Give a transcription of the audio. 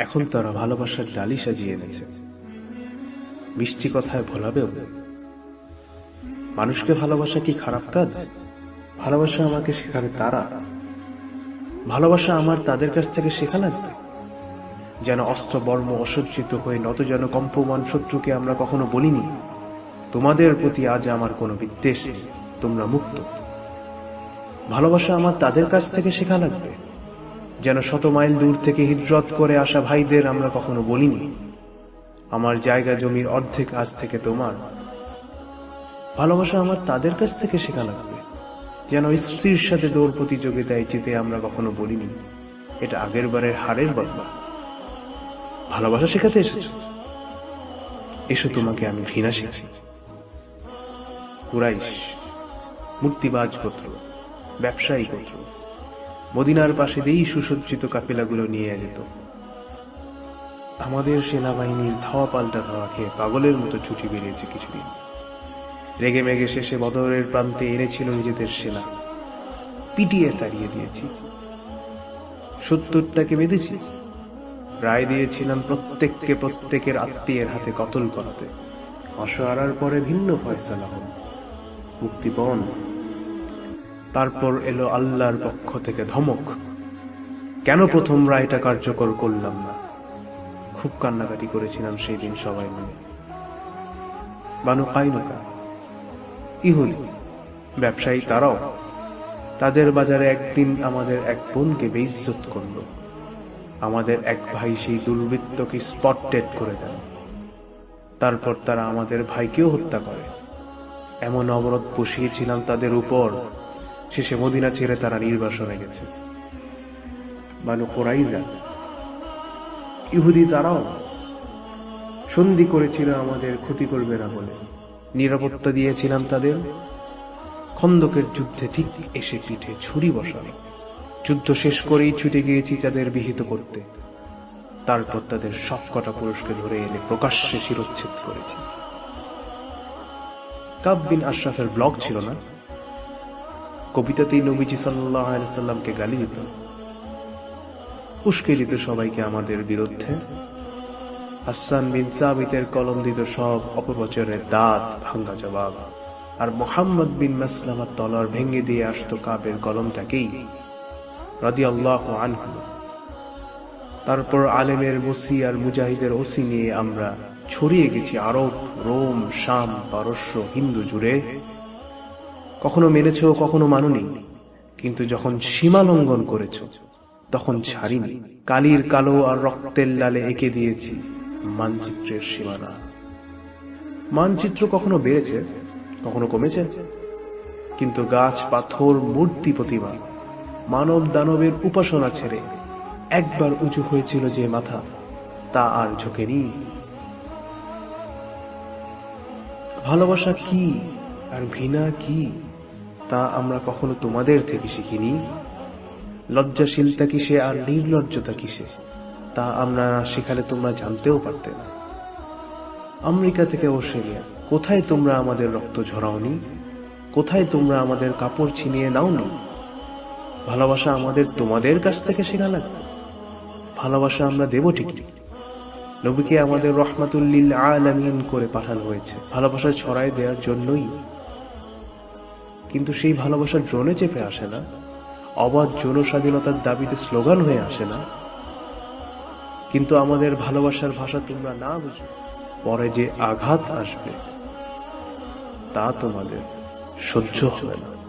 এখন তারা ভালোবাসার ডালি সাজিয়ে এনেছে। মিষ্টি কথায় ভোলাবেও মানুষকে ভালোবাসা কি খারাপ কাজ? ভালোবাসা আমাকে শেখাবে তারা। ভালোবাসা আমার তাদের কাছ থেকে শেখা লাগবে? যেন অস্ত্র, বর্ম, অসজ্জিত হয়ে নত যেন কম্পমান শত্রুকে আমরা কখনো বলিনি, তোমাদের প্রতি আজ আমার কোনো বিদ্বেষ তোমরা মুক্ত। ভালোবাসা আমার তাদের কাছ থেকে শেখা লাগবে। যেন শত মাইল দূর থেকে হিজরত করে আসা ভাইদের আমরা কখনো বলিনি। আমার জায়গা জমির অর্ধেক আজ থেকে তোমার। ভালোবাসা আমার তাদের কাছ থেকে শেখা লাগবে। যেন স্ত্রীর সাথে দৌড় প্রতিযোগিতায় জিতে আমরা কখনো বলিনি। এটা আগের বারের হারের বদলা। ভালোবাসা শেখাতে এসেছ? এসো তোমাকে আমি ঘৃণা শিখি কুরাইশ মূর্তিবাজ গোত্র, ব্যবসায়ী গোত্র মদিনার পাশে দিয়েই সুসজ্জিত কাফেলাগুলো নিয়ে যেত। আমাদের সেনাবাহিনীর ধাওয়া পাল্টা ধাওয়া খেয়ে পাগলের মতো ছুটি বেরিয়েছে কিছুদিন। রেগে মেগে শেষে বদরের প্রান্তে এনেছিল নিজেদের সেনা। পিটিয়ে তাড়িয়ে দিয়েছি। সত্তরটাকে বেঁধেছি। রায় দিয়েছিলাম প্রত্যেককে প্রত্যেকের আত্মীয়ের হাতে কতল করাতে। অসহারার পরে ভিন্ন ফয়সালা হল। মুক্তিপণ তারপর এলো আল্লাহর পক্ষ থেকে ধমক। কেন প্রথম রায়টা কার্যকর করলাম না? খুব কান্নাকাটি করেছিলাম সেই দিন সবাই মিলে। বানু কাইনুকা ইহুদি ব্যবসায়ী তারাও তাদের বাজারে একদিন আমাদের এক বোনকে বেইজ্জত করল। আমাদের এক ভাই সেই দুর্বৃত্তকে স্পট ডেট করে দেন। তারপর তারা আমাদের ভাইকেও হত্যা করে। এমন অবরোধ বসিয়েছিলাম তাদের উপর। শেষে মদিনা ছেড়ে তারা নির্বাসনে গেছে। বানু কোরাইদা ইহুদি তারাও সন্ধি করেছিল আমাদের ক্ষতি করবে না বলে। নিরাপত্তা দিয়েছিলাম তাদের। খন্দকের যুদ্ধে ঠিক এসে পিঠে ছুরি বসানো। যুদ্ধ শেষ করেই ছুটে গিয়েছি তাদের বিহিত করতে। তারপর তাদের সবকটা পুরুষকে ধরে এনে প্রকাশ্যে শিরোচ্ছেদ করেছি। কাব বিন আশরাফের ব্লগ ছিল না? কবিতাতেই নবীজি সাল্লামকে গালি দিত উস্কে দিত সবাইকে আমাদের বিরুদ্ধে। হাসান বিন সাবিতের কলম দিত সব অপপ্রচারের দাঁত, ভাঙ্গা জবাব। আর মোহাম্মদ বিন মাসলামার তলার ভেঙে দিয়ে আসতো কাপের কলমটাকেই। রাদি আল্লাহ আনহু। তারপর আলেমের মুসি আর মুজাহিদের ওসি নিয়ে আমরা ছড়িয়ে গেছি আরব, রোম, শাম, পারস্য, হিন্দু জুড়ে। কখনো মেনেছ, কখনো মাননি। কিন্তু যখন সীমা লঙ্ঘন করেছ, তখন ছাড়িনি। কালির কালো আর রক্তের লালে এঁকে দিয়েছি মানচিত্রের সীমানা। মানচিত্র কখনো বেড়েছে, কখনো কমেছে। কিন্তু গাছ, পাথর, মূর্তি প্রতিমা, মানব দানবের উপাসনা ছেড়ে একবার উঁচু হয়েছিল যে মাথা, তা আর ঝোঁকেনি। ভালোবাসা কি আর ঘৃণা কি? তা আমরা কখনো তোমাদের থেকে শিখিনি। লজ্জাশীলতা কিসে আর নির্লজ্জতা কিসে? তা আমরা শিখালে তোমরা জানতেও পারতে না। আমেরিকা থেকে অস্ট্রেলিয়া, কোথায় তোমরা আমাদের রক্ত ঝরাওনি? কোথায় তোমরা আমাদের কাপড় ছিনিয়ে নাওনি? ভালোবাসা আমাদের তোমাদের কাছ থেকে শেখা লাগবে। ভালোবাসা আমরা দেব ঠিকই নবীকে আমাদের রহমাতুল্লিল আলামিন করে পাঠানো হয়েছে। ভালোবাসা ছড়াই দেওয়ার জন্যই কিন্তু সেই ভালোবাসা ড্রোনে চেপে আসে না। অবাধ যৌন স্বাধীনতার দাবিতে স্লোগান হয়ে আসে না। কিন্তু আমাদের ভালোবাসার ভাষা তোমরা না বুঝো, পরে যে আঘাত আসবে, তা তোমাদের সহ্য হবে না।